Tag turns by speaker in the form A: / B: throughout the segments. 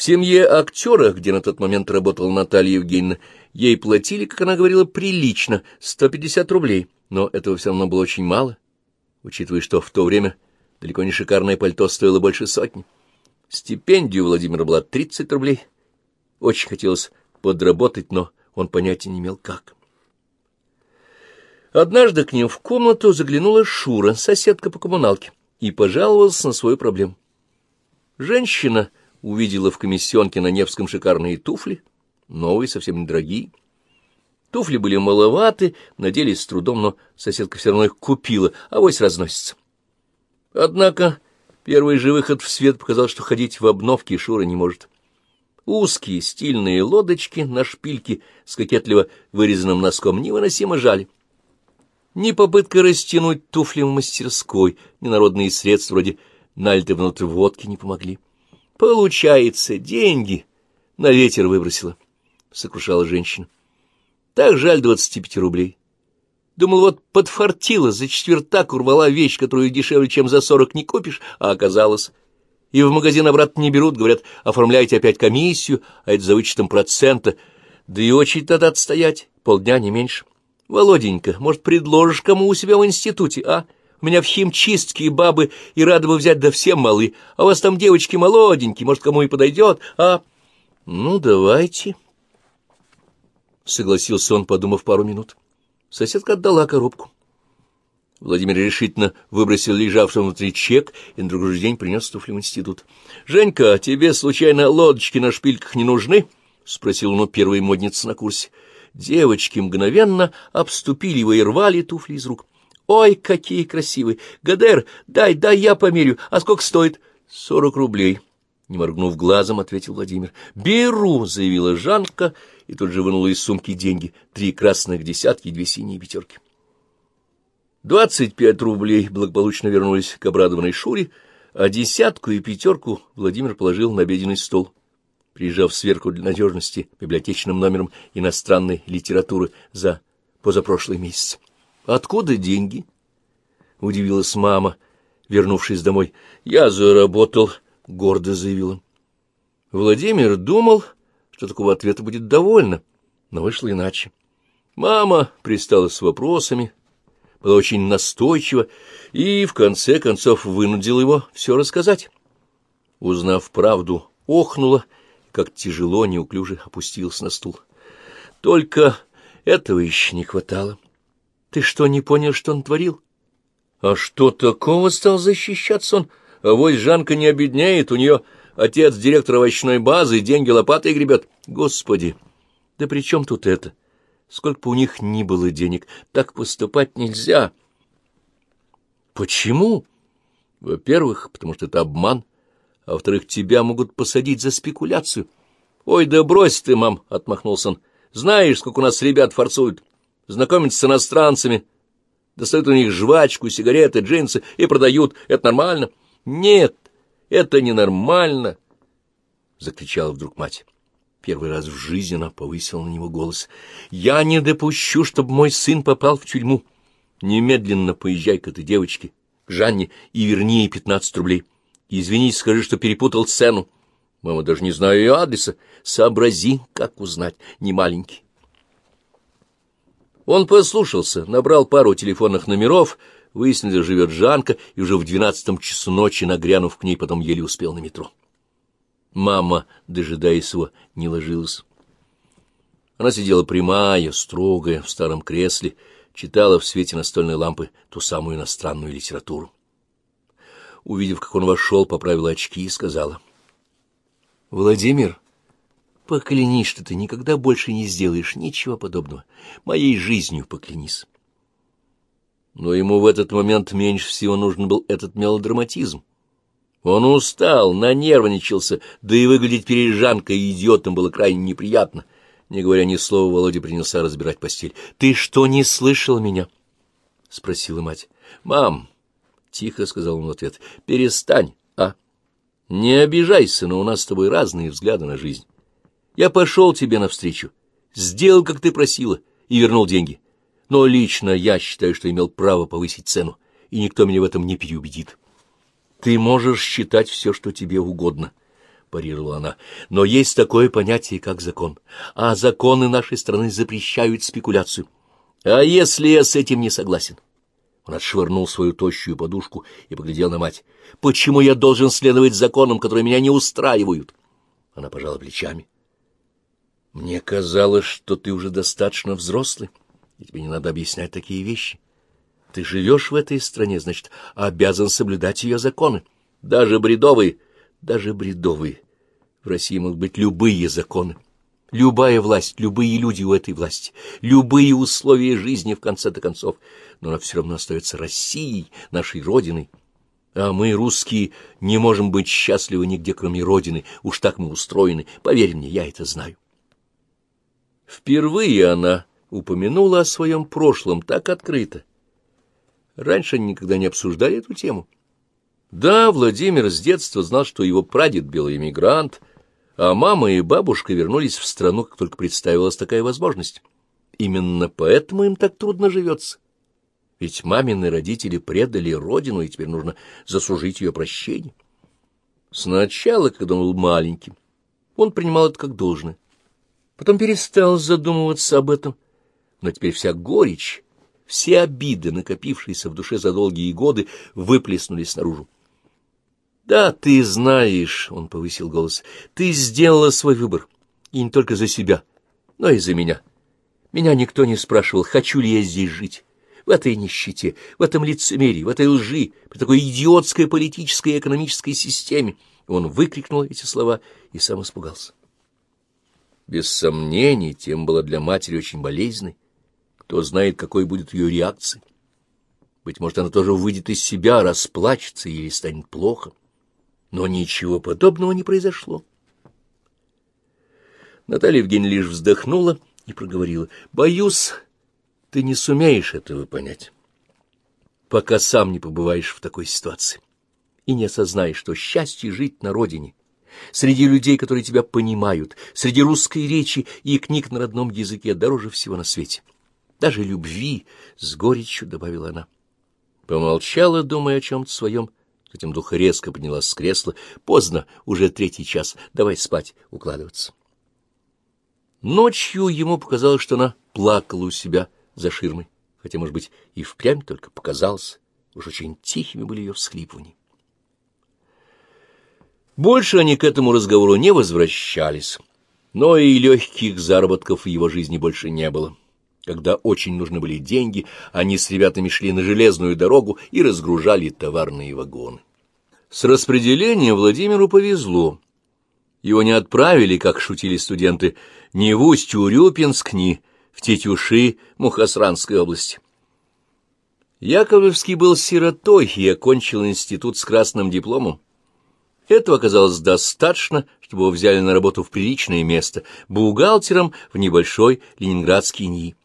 A: В семье актера, где на тот момент работала Наталья Евгеньевна, ей платили, как она говорила, прилично, 150 рублей, но этого все равно было очень мало, учитывая, что в то время далеко не шикарное пальто стоило больше сотни. Стипендия у Владимира была 30 рублей. Очень хотелось подработать, но он понятия не имел как. Однажды к ним в комнату заглянула Шура, соседка по коммуналке, и пожаловалась на свою проблему. Женщина увидела в комиссионке на Невском шикарные туфли, новые, совсем недорогие. Туфли были маловаты, наделись с трудом, но соседка все равно их купила, а вось разносится. Однако первый же выход в свет показал, что ходить в обновке Шура не может. Узкие стильные лодочки на шпильке с кокетливо вырезанным носком невыносимо жали. Ни попытка растянуть туфли в мастерской, ни народные средства вроде налитой внутрь водки не помогли. Получается, деньги на ветер выбросила, — сокрушала женщина. Так жаль двадцати пяти рублей. Думал, вот подфартила, за четвертак урвала вещь, которую дешевле, чем за сорок не купишь, а оказалось... И в магазин обратно не берут, говорят, оформляйте опять комиссию, а это за вычетом процента. Да и очередь надо отстоять, полдня, не меньше. Володенька, может, предложишь кому у себя в институте, а? У меня в химчистке бабы и рады бы взять, да все малы. А у вас там девочки молоденькие, может, кому и подойдет, а? Ну, давайте. Согласился он, подумав пару минут. Соседка отдала коробку. Владимир решительно выбросил лежавший внутри чек и на другой день принес туфли в институт. — Женька, тебе, случайно, лодочки на шпильках не нужны? — спросил он у первой модницы на курсе. Девочки мгновенно обступили его и рвали туфли из рук. «Ой, какие красивые! Гадер, дай, дай я померю. А сколько стоит?» «Сорок рублей». Не моргнув глазом, ответил Владимир. «Беру!» — заявила Жанка и тут же вынула из сумки деньги. Три красных десятки и две синие пятерки. Двадцать пять рублей благополучно вернулись к обрадованной Шуре, а десятку и пятерку Владимир положил на обеденный стол прижав сверху для надежности библиотечным номером иностранной литературы за позапрошлый месяц. «Откуда деньги?» — удивилась мама, вернувшись домой. «Я заработал», — гордо заявила. Владимир думал, что такого ответа будет довольно, но вышло иначе. Мама пристала с вопросами, была очень настойчива и, в конце концов, вынудила его все рассказать. Узнав правду, охнула как тяжело, неуклюже опустился на стул. Только этого еще не хватало. Ты что, не понял, что он творил? А что такого стал защищаться он? А вось Жанка не обедняет, у нее отец директор овощной базы, деньги лопатой гребет. Господи, да при чем тут это? Сколько бы у них ни было денег, так поступать нельзя. Почему? Во-первых, потому что это обман а во-вторых, тебя могут посадить за спекуляцию. — Ой, да брось ты, мам, — отмахнулся он. — Знаешь, сколько у нас ребят форцуют, знакомятся с иностранцами, достают у них жвачку, сигареты, джинсы и продают. Это нормально? — Нет, это ненормально, — закричала вдруг мать. Первый раз в жизни она повысила на него голос. — Я не допущу, чтобы мой сын попал в тюрьму. Немедленно поезжай к этой девочке, к Жанне, и верни ей пятнадцать рублей. — Извини, скажи, что перепутал цену. Мама даже не знаю ее адреса. Сообрази, как узнать, не маленький. Он послушался, набрал пару телефонных номеров, выяснил, где живет Жанка, и уже в двенадцатом часу ночи, нагрянув к ней, потом еле успел на метро. Мама, дожидаясь его, не ложилась. Она сидела прямая, строгая, в старом кресле, читала в свете настольной лампы ту самую иностранную литературу увидев, как он вошел, поправила очки и сказала. — Владимир, поклянись, что ты никогда больше не сделаешь ничего подобного. Моей жизнью поклянись. Но ему в этот момент меньше всего нужен был этот мелодраматизм. Он устал, нанервничался, да и выглядеть перед Жанкой и идиотом было крайне неприятно. Не говоря ни слова, Володя принялся разбирать постель. — Ты что, не слышал меня? — спросила мать. — Мам, — тихо сказал он в ответ. — Перестань, а? Не обижайся, но у нас с тобой разные взгляды на жизнь. Я пошел тебе навстречу, сделал, как ты просила, и вернул деньги. Но лично я считаю, что имел право повысить цену, и никто меня в этом не переубедит. Ты можешь считать все, что тебе угодно. — парировала она, — «но есть такое понятие, как закон, а законы нашей страны запрещают спекуляцию. А если я с этим не согласен?» Он отшвырнул свою тощую подушку и поглядел на мать. «Почему я должен следовать законам, которые меня не устраивают?» Она пожала плечами. «Мне казалось, что ты уже достаточно взрослый, и тебе не надо объяснять такие вещи. Ты живешь в этой стране, значит, обязан соблюдать ее законы, даже бредовые, даже бредовые. В России могут быть любые законы, любая власть, любые люди у этой власти, любые условия жизни, в конце-то концов, но она все равно остается Россией, нашей Родиной». А мы, русские, не можем быть счастливы нигде, кроме Родины. Уж так мы устроены. Поверь мне, я это знаю. Впервые она упомянула о своем прошлом так открыто. Раньше они никогда не обсуждали эту тему. Да, Владимир с детства знал, что его прадед — белый эмигрант, а мама и бабушка вернулись в страну, как только представилась такая возможность. Именно поэтому им так трудно живется. Ведь мамины родители предали родину, и теперь нужно заслужить ее прощение. Сначала, когда он был маленьким, он принимал это как должное. Потом перестал задумываться об этом. Но теперь вся горечь, все обиды, накопившиеся в душе за долгие годы, выплеснулись наружу. «Да, ты знаешь», — он повысил голос, — «ты сделала свой выбор, и не только за себя, но и за меня. Меня никто не спрашивал, хочу ли я здесь жить. В этой нищете, в этом лицемерии, в этой лжи, при такой идиотской политической и экономической системе». Он выкрикнул эти слова и сам испугался. Без сомнений, тем была для матери очень болезненной. Кто знает, какой будет ее реакция. Быть может, она тоже выйдет из себя, расплачется или станет плохо. Но ничего подобного не произошло. Наталья Евгеньевна лишь вздохнула и проговорила. — Боюсь, ты не сумеешь этого понять, пока сам не побываешь в такой ситуации и не осознаешь, что счастье жить на родине среди людей, которые тебя понимают, среди русской речи и книг на родном языке дороже всего на свете. Даже любви, — с горечью добавила она. Помолчала, думая о чем-то своем, затем дух резко поднялась с кресла. Поздно, уже третий час, давай спать, укладываться. Ночью ему показалось, что она плакала у себя за ширмой, хотя, может быть, и впрямь только показалось. Уж очень тихими были ее всхлипывания. Больше они к этому разговору не возвращались, но и легких заработков в его жизни больше не было. Когда очень нужны были деньги, они с ребятами шли на железную дорогу и разгружали товарные вагоны. С распределением Владимиру повезло. Его не отправили, как шутили студенты, ни в Усть-Урюпинск, ни в Тетюши Мухосранской области. Яковлевский был сиротой и окончил институт с красным дипломом. Этого оказалось достаточно, чтобы его взяли на работу в приличное место, бухгалтером в небольшой ленинградский НИИ.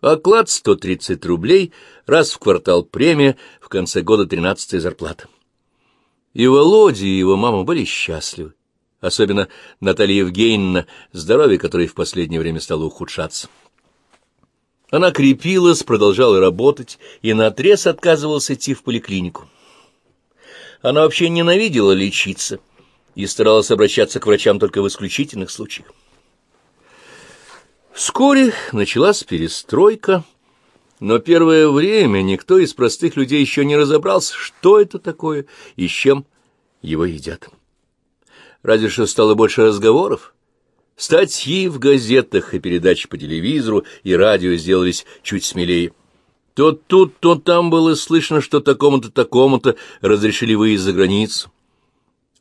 A: Оклад 130 рублей, раз в квартал премия, в конце года тринадцатая зарплата. И Володя, и его мама были счастливы. Особенно Наталья Евгеньевна, здоровье которой в последнее время стало ухудшаться. Она крепилась, продолжала работать и наотрез отказывалась идти в поликлинику. Она вообще ненавидела лечиться и старалась обращаться к врачам только в исключительных случаях. Вскоре началась перестройка, но первое время никто из простых людей еще не разобрался, что это такое и с чем его едят. Разве что стало больше разговоров. Статьи в газетах и передачи по телевизору и радио сделались чуть смелее. То тут, то там было слышно, что такому-то, такому-то разрешили выезд за границу.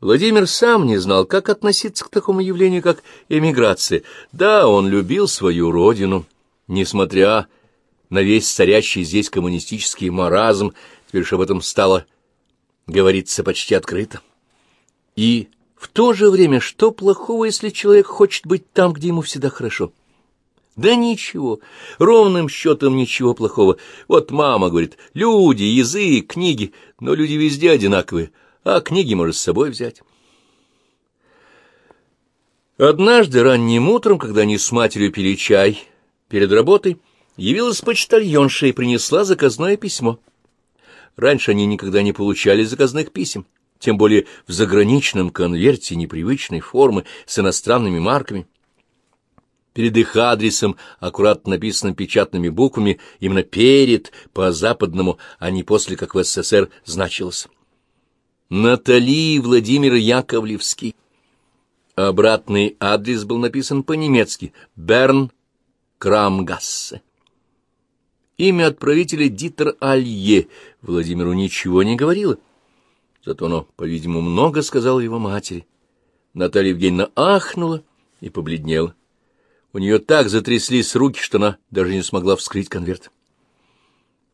A: Владимир сам не знал, как относиться к такому явлению, как эмиграция. Да, он любил свою родину, несмотря на весь царящий здесь коммунистический маразм, теперь уж об этом стало говориться почти открыто. И в то же время, что плохого, если человек хочет быть там, где ему всегда хорошо? Да ничего, ровным счетом ничего плохого. Вот мама говорит, люди, язык, книги, но люди везде одинаковые, а книги можно с собой взять. Однажды ранним утром, когда они с матерью пили чай перед работой, явилась почтальонша и принесла заказное письмо. Раньше они никогда не получали заказных писем. тем более в заграничном конверте непривычной формы с иностранными марками. Перед их адресом, аккуратно написанным печатными буквами, именно перед, по-западному, а не после, как в СССР значилось. Натали Владимир Яковлевский. Обратный адрес был написан по-немецки «Берн Крамгассе». Имя отправителя Дитер Алье Владимиру ничего не говорило. Зато оно, по-видимому, много сказала его матери. Наталья Евгеньевна ахнула и побледнела. У нее так затряслись руки, что она даже не смогла вскрыть конверт.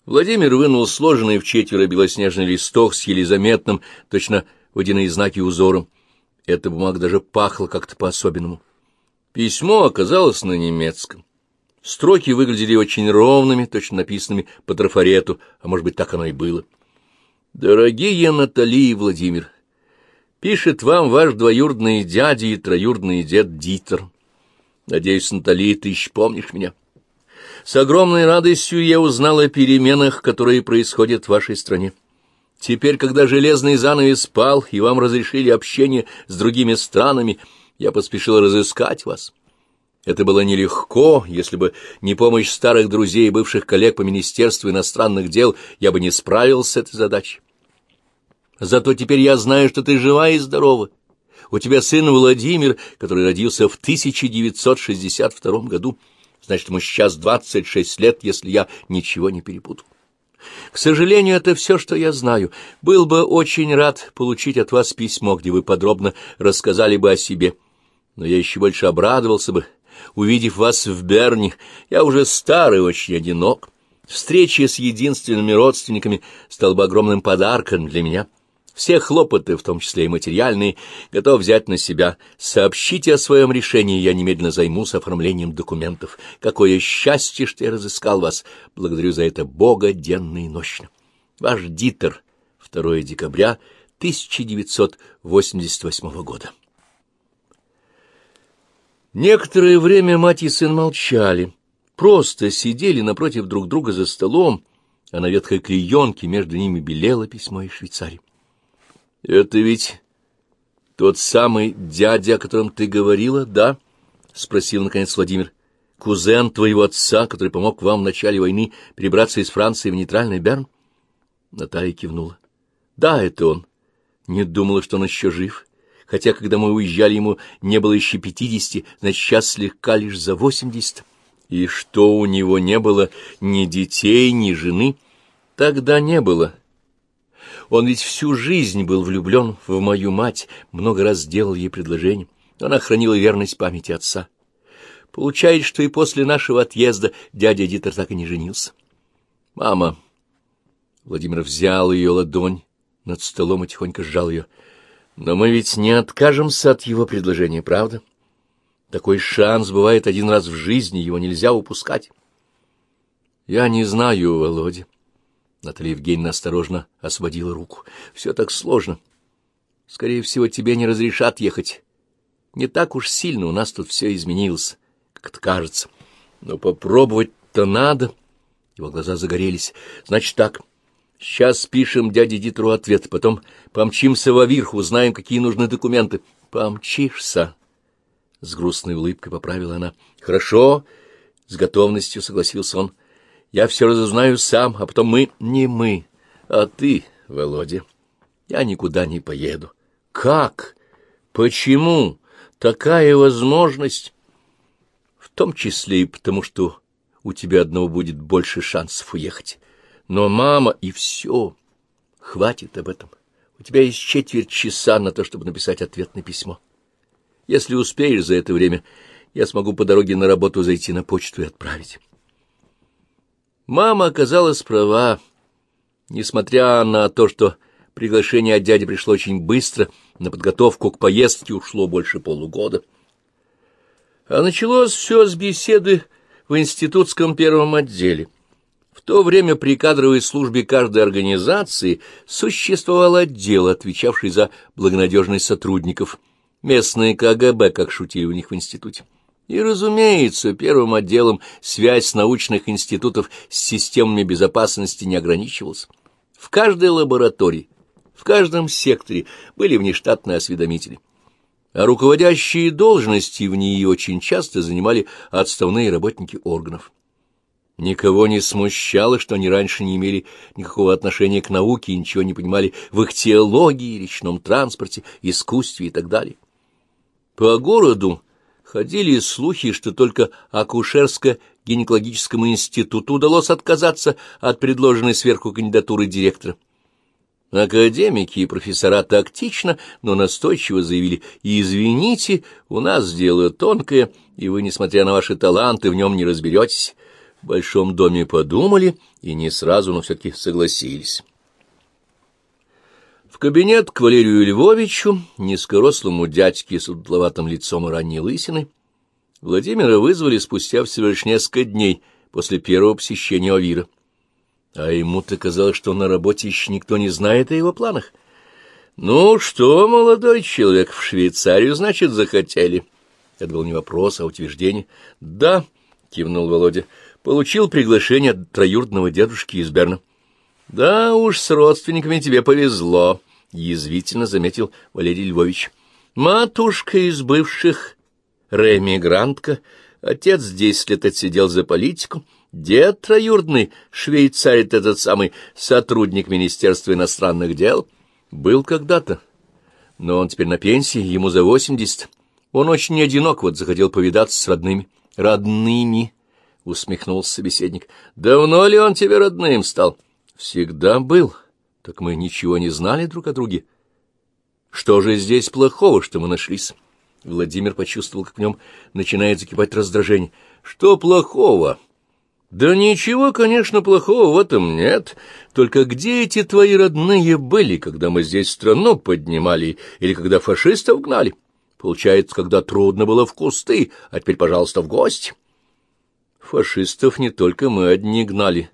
A: Владимир вынул сложенный в четверо белоснежный листок с еле заметным, точно водяные знаки узором. Эта бумага даже пахла как-то по-особенному. Письмо оказалось на немецком. Строки выглядели очень ровными, точно написанными по трафарету, а может быть, так оно и было. «Дорогие Натали и Владимир, пишет вам ваш двоюродный дядя и троюродный дед Дитер. Надеюсь, Натали, ты еще помнишь меня?» С огромной радостью я узнал о переменах, которые происходят в вашей стране. Теперь, когда железный занавес пал, и вам разрешили общение с другими странами, я поспешил разыскать вас. Это было нелегко, если бы не помощь старых друзей и бывших коллег по Министерству иностранных дел, я бы не справился с этой задачей. Зато теперь я знаю, что ты жива и здорова. У тебя сын Владимир, который родился в 1962 году, Значит, ему сейчас двадцать шесть лет, если я ничего не перепутал. К сожалению, это все, что я знаю. Был бы очень рад получить от вас письмо, где вы подробно рассказали бы о себе. Но я еще больше обрадовался бы, увидев вас в Берне. Я уже старый, очень одинок. Встреча с единственными родственниками стала бы огромным подарком для меня. Все хлопоты, в том числе и материальные, готов взять на себя. Сообщите о своем решении, я немедленно займусь оформлением документов. Какое счастье, что я разыскал вас. Благодарю за это Бога денно и нощно. Ваш Дитер, 2 декабря 1988 года. Некоторое время мать и сын молчали, просто сидели напротив друг друга за столом, а на ветхой клеенке между ними белело письмо из Швейцарии. — Это ведь тот самый дядя, о котором ты говорила, да? — спросил, наконец, Владимир. — Кузен твоего отца, который помог вам в начале войны перебраться из Франции в нейтральный Берн? Наталья кивнула. — Да, это он. Не думала, что он еще жив. Хотя, когда мы уезжали, ему не было еще пятидесяти, значит, сейчас слегка лишь за восемьдесят. И что у него не было ни детей, ни жены? Тогда не было. — он ведь всю жизнь был влюблен в мою мать, много раз делал ей предложение. Она хранила верность памяти отца. Получается, что и после нашего отъезда дядя Дитер так и не женился. «Мама!» Владимир взял ее ладонь над столом и тихонько сжал ее. «Но мы ведь не откажемся от его предложения, правда? Такой шанс бывает один раз в жизни, его нельзя упускать». «Я не знаю, Володя». Наталья Евгеньевна осторожно освободила руку. — Все так сложно. Скорее всего, тебе не разрешат ехать. Не так уж сильно у нас тут все изменилось, как это кажется. Но попробовать-то надо. Его глаза загорелись. Значит так, сейчас пишем дяде Дитру ответ, потом помчимся во узнаем, какие нужны документы. Помчишься. С грустной улыбкой поправила она. Хорошо, с готовностью согласился он. Я все разузнаю сам, а потом мы... Не мы, а ты, Володя. Я никуда не поеду. Как? Почему? Такая возможность? В том числе и потому, что у тебя одного будет больше шансов уехать. Но мама и все. Хватит об этом. У тебя есть четверть часа на то, чтобы написать ответное письмо. Если успеешь за это время, я смогу по дороге на работу зайти на почту и отправить. Мама оказалась права. Несмотря на то, что приглашение от дяди пришло очень быстро, на подготовку к поездке ушло больше полугода. А началось все с беседы в институтском первом отделе. В то время при кадровой службе каждой организации существовал отдел, отвечавший за благонадежность сотрудников, местные КГБ, как шутили у них в институте. И, разумеется, первым отделом связь научных институтов с системами безопасности не ограничивалась. В каждой лаборатории, В каждом секторе были внештатные осведомители. А руководящие должности в ней очень часто занимали отставные работники органов. Никого не смущало, что они раньше не имели никакого отношения к науке и ничего не понимали в их теологии, речном транспорте, искусстве и так далее. По городу ходили слухи, что только акушерско-гинекологическому институту удалось отказаться от предложенной сверху кандидатуры директора. Академики и профессора тактично, но настойчиво заявили, «Извините, у нас дело тонкое, и вы, несмотря на ваши таланты, в нем не разберетесь». В большом доме подумали и не сразу, но все-таки согласились. В кабинет к Валерию Львовичу, низкорослому дядьке с утловатым лицом и ранней лысиной, Владимира вызвали спустя всего лишь несколько дней после первого посещения Овира. А ему-то казалось, что на работе еще никто не знает о его планах. «Ну что, молодой человек, в Швейцарию, значит, захотели?» Это был не вопрос, а утверждение. «Да», — кивнул Володя, — «получил приглашение от троюродного дедушки из Берна». «Да уж, с родственниками тебе повезло», — язвительно заметил Валерий Львович. «Матушка из бывших, ремигрантка, отец десять лет отсидел за политику, дед троюродный, швейцарит этот самый сотрудник Министерства иностранных дел, был когда-то, но он теперь на пенсии, ему за восемьдесят. Он очень одинок, вот захотел повидаться с родными». «Родными?» — усмехнулся собеседник. «Давно ли он тебе родным стал?» Всегда был. Так мы ничего не знали друг о друге. Что же здесь плохого, что мы нашлись? Владимир почувствовал, как в нем начинает закипать раздражение. Что плохого? Да ничего, конечно, плохого в этом нет. Только где эти твои родные были, когда мы здесь страну поднимали или когда фашистов гнали? Получается, когда трудно было в кусты, а теперь, пожалуйста, в гости. Фашистов не только мы одни гнали,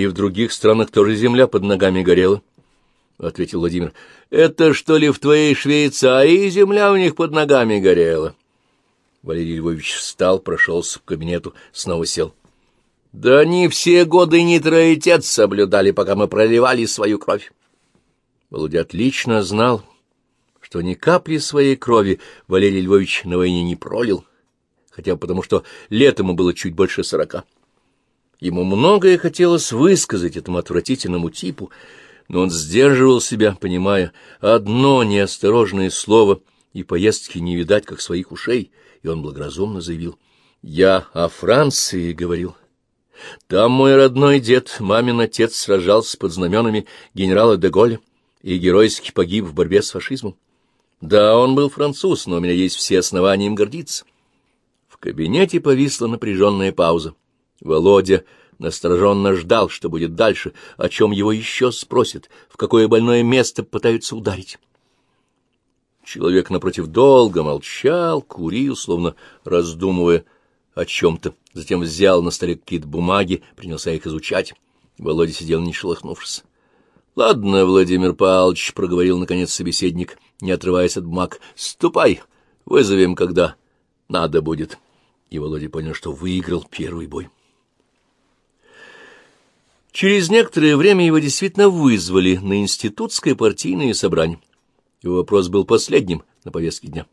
A: и в других странах тоже земля под ногами горела, — ответил Владимир. — Это что ли в твоей Швейцарии земля у них под ногами горела? Валерий Львович встал, прошелся в кабинету, снова сел. — Да они все годы нейтралитет соблюдали, пока мы проливали свою кровь. Володя отлично знал, что ни капли своей крови Валерий Львович на войне не пролил, хотя потому, что летом ему было чуть больше сорока. Ему многое хотелось высказать этому отвратительному типу, но он сдерживал себя, понимая, одно неосторожное слово и поездки не видать, как своих ушей, и он благоразумно заявил. «Я о Франции говорил. Там мой родной дед, мамин отец, сражался под знаменами генерала де Голля и геройски погиб в борьбе с фашизмом. Да, он был француз, но у меня есть все основания им гордиться». В кабинете повисла напряженная пауза. Володя настороженно ждал, что будет дальше, о чем его еще спросят, в какое больное место пытаются ударить. Человек напротив долго молчал, курил, словно раздумывая о чем-то, затем взял на столе какие-то бумаги, принялся их изучать. Володя сидел, не шелохнувшись. — Ладно, Владимир Павлович, — проговорил наконец собеседник, не отрываясь от бумаг, — ступай, вызовем, когда надо будет. И Володя понял, что выиграл первый бой. Через некоторое время его действительно вызвали на институтское партийное собрание. Его вопрос был последним на повестке дня.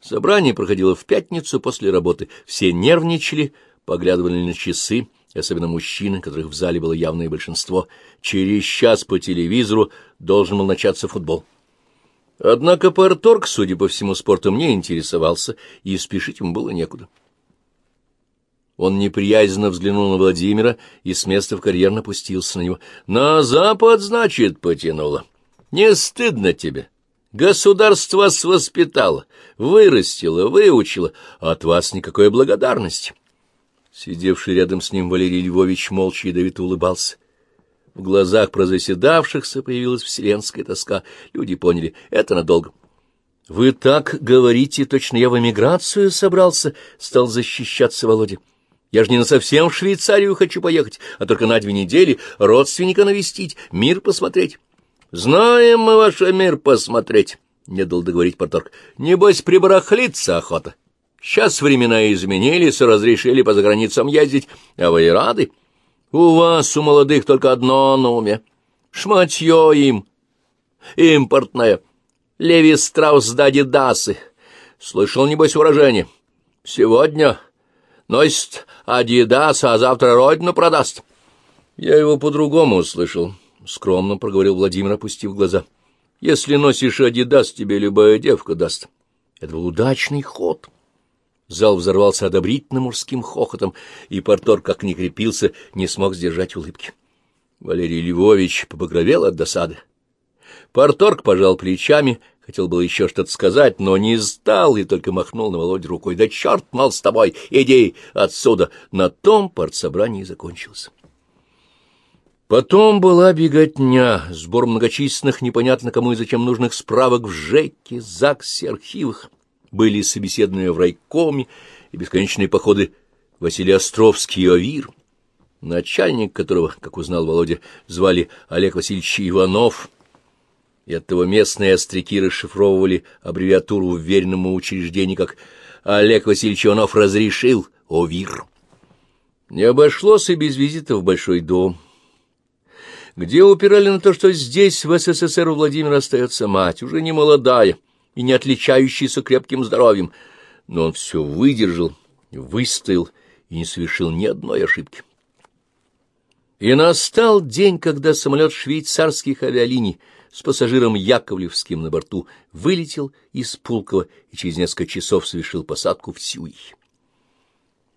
A: Собрание проходило в пятницу после работы. Все нервничали, поглядывали на часы, особенно мужчины, которых в зале было явное большинство. Через час по телевизору должен был начаться футбол. Однако Парторг, судя по всему, спортом не интересовался, и спешить ему было некуда. Он неприязненно взглянул на Владимира и с места в карьер напустился на него. — На запад, значит, потянуло. Не стыдно тебе. Государство вас воспитало, вырастило, выучило, а от вас никакой благодарности. Сидевший рядом с ним Валерий Львович молча и давито улыбался. В глазах прозаседавшихся появилась вселенская тоска. Люди поняли — это надолго. — Вы так говорите, точно я в эмиграцию собрался, — стал защищаться Володя. — я же не на совсем в Швейцарию хочу поехать, а только на две недели родственника навестить, мир посмотреть. Знаем мы ваш мир посмотреть, — не дал договорить Порторг. Небось, прибарахлиться охота. Сейчас времена изменились, разрешили по заграницам ездить, а вы и рады. У вас, у молодых, только одно на уме. Шматье им. Импортная. Леви Страус да Адидасы. Слышал, небось, выражение. Сегодня носит Адидас, а завтра родину продаст. Я его по-другому услышал, — скромно проговорил Владимир, опустив глаза. Если носишь Адидас, тебе любая девка даст. Это был удачный ход. Зал взорвался одобрительным мужским хохотом, и Порторг, как ни крепился, не смог сдержать улыбки. Валерий Львович побагровел от досады. Порторг пожал плечами, хотел было еще что-то сказать, но не стал и только махнул на Володю рукой. «Да черт, мал, с тобой! Иди отсюда!» На том партсобрание закончилось. Потом была беготня, сбор многочисленных, непонятно кому и зачем нужных справок в ЖЭКе, ЗАГСе, архивах. Были собеседования в райкоме и бесконечные походы Василий Островский и Овир, начальник которого, как узнал Володя, звали Олег Васильевич Иванов, и оттого местные остряки расшифровывали аббревиатуру в веренном учреждении как «Олег Васильевич разрешил Овир». Не обошлось и без визита в Большой дом где упирали на то, что здесь, в СССР, у Владимира остается мать, уже не молодая и не отличающаяся крепким здоровьем, но он все выдержал, выстоял и не совершил ни одной ошибки. И настал день, когда самолет швейцарских авиалиний с пассажиром Яковлевским на борту вылетел из Пулково и через несколько часов совершил посадку в Сюрихе.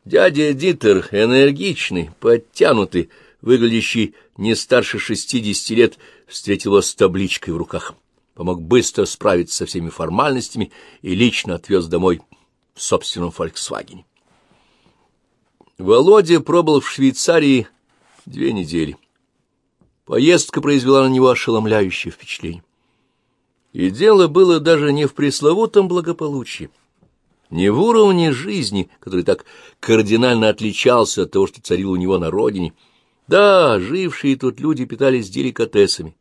A: Дядя Дитер, энергичный, подтянутый, выглядящий не старше шестидесяти лет, встретил его с табличкой в руках, помог быстро справиться со всеми формальностями и лично отвез домой в собственном «Фольксвагене». Володя пробыл в Швейцарии две недели. Поездка произвела на него ошеломляющее впечатление. И дело было даже не в пресловутом благополучии, не в уровне жизни, который так кардинально отличался от того, что царил у него на родине, да, жившие тут люди питались деликатесами,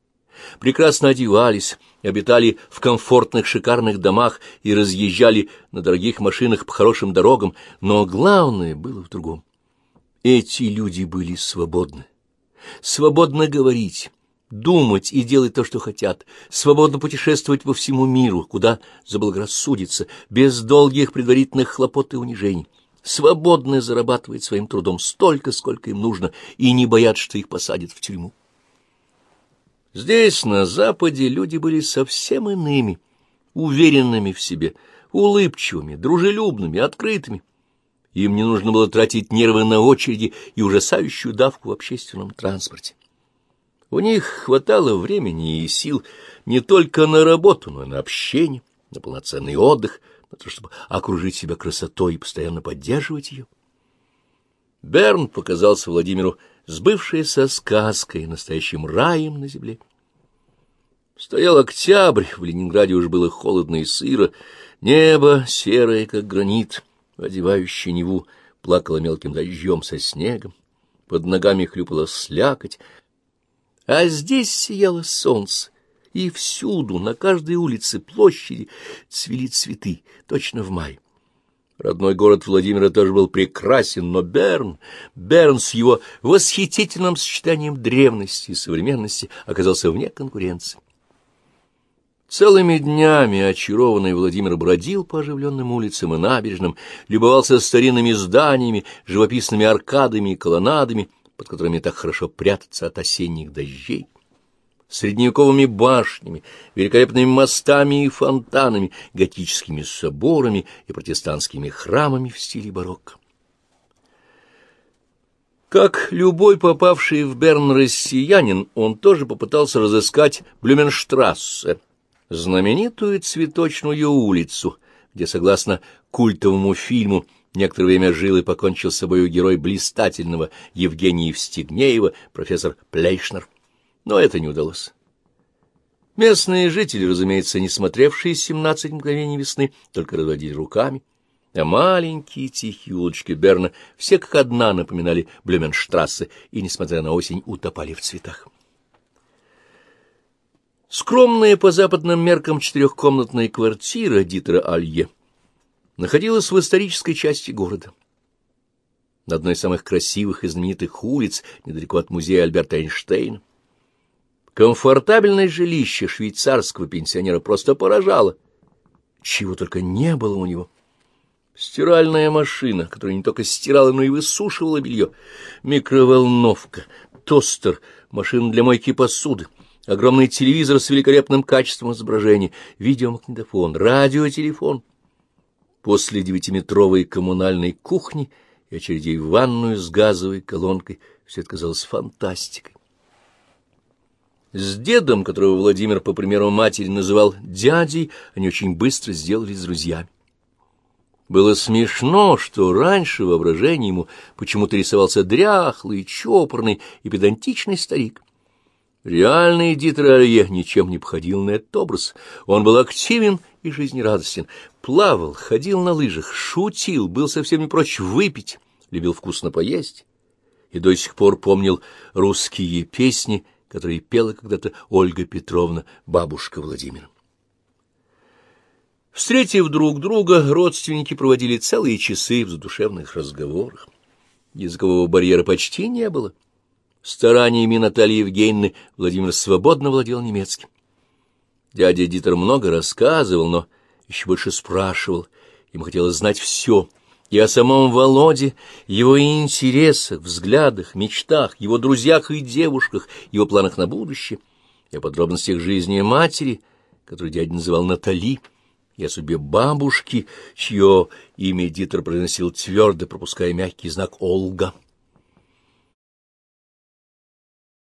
A: прекрасно одевались, обитали в комфортных шикарных домах и разъезжали на дорогих машинах по хорошим дорогам, но главное было в другом. Эти люди были свободны. Свободно говорить, думать и делать то, что хотят, свободно путешествовать по всему миру, куда заблагорассудится, без долгих предварительных хлопот и унижений свободно зарабатывать своим трудом столько, сколько им нужно, и не боятся, что их посадят в тюрьму. Здесь, на Западе, люди были совсем иными, уверенными в себе, улыбчивыми, дружелюбными, открытыми. Им не нужно было тратить нервы на очереди и ужасающую давку в общественном транспорте. У них хватало времени и сил не только на работу, но и на общение, на полноценный отдых — на то, чтобы окружить себя красотой и постоянно поддерживать ее. Берн показался Владимиру сбывшейся сказкой, настоящим раем на земле. Стоял октябрь, в Ленинграде уж было холодно и сыро, небо серое, как гранит, одевающее Неву, плакало мелким дождем со снегом, под ногами хлюпала слякоть, а здесь сияло солнце, и всюду, на каждой улице, площади цвели цветы, точно в мае. Родной город Владимира тоже был прекрасен, но Берн, Берн с его восхитительным сочетанием древности и современности оказался вне конкуренции. Целыми днями очарованный Владимир бродил по оживленным улицам и набережным, любовался старинными зданиями, живописными аркадами и колоннадами, под которыми так хорошо прятаться от осенних дождей средневековыми башнями, великолепными мостами и фонтанами, готическими соборами и протестантскими храмами в стиле барокко. Как любой попавший в Берн россиянин, он тоже попытался разыскать Блюменштрассе, знаменитую цветочную улицу, где, согласно культовому фильму, некоторое время жил и покончил с собой герой блистательного Евгения Евстигнеева, профессор Плейшнер но это не удалось. Местные жители, разумеется, не смотревшие «Семнадцать мгновений весны», только разводили руками, а маленькие тихие улочки Берна все как одна напоминали Блюменштрассе и, несмотря на осень, утопали в цветах. Скромная по западным меркам четырехкомнатная квартира Дитера Алье находилась в исторической части города. На одной из самых красивых и знаменитых улиц, недалеко от музея Альберта Эйнштейна. Комфортабельное жилище швейцарского пенсионера просто поражало. Чего только не было у него. Стиральная машина, которая не только стирала, но и высушивала белье, микроволновка, тостер, машина для мойки посуды, огромный телевизор с великолепным качеством изображения, видеомагнитофон, радиотелефон. После девятиметровой коммунальной кухни и очередей в ванную с газовой колонкой все это казалось фантастикой. С дедом, которого Владимир, по примеру матери, называл дядей, они очень быстро сделались друзьями. Было смешно, что раньше воображение ему почему-то рисовался дряхлый, чопорный и педантичный старик. Реальный Дитралье ничем не походил на этот образ. Он был активен и жизнерадостен, плавал, ходил на лыжах, шутил, был совсем не прочь выпить, любил вкусно поесть и до сих пор помнил русские песни, которые пела когда-то Ольга Петровна, бабушка Владимира. Встретив друг друга, родственники проводили целые часы в задушевных разговорах. Языкового барьера почти не было. Стараниями Натальи Евгеньевны Владимир свободно владел немецким. Дядя Дитер много рассказывал, но еще больше спрашивал. Ему хотелось знать все — и о самом Володе, его интересах, взглядах, мечтах, его друзьях и девушках, его планах на будущее, и о подробностях жизни матери, которую дядя называл Натали, и о судьбе бабушки, чье имя Дитер произносил твердо, пропуская мягкий знак «Олга».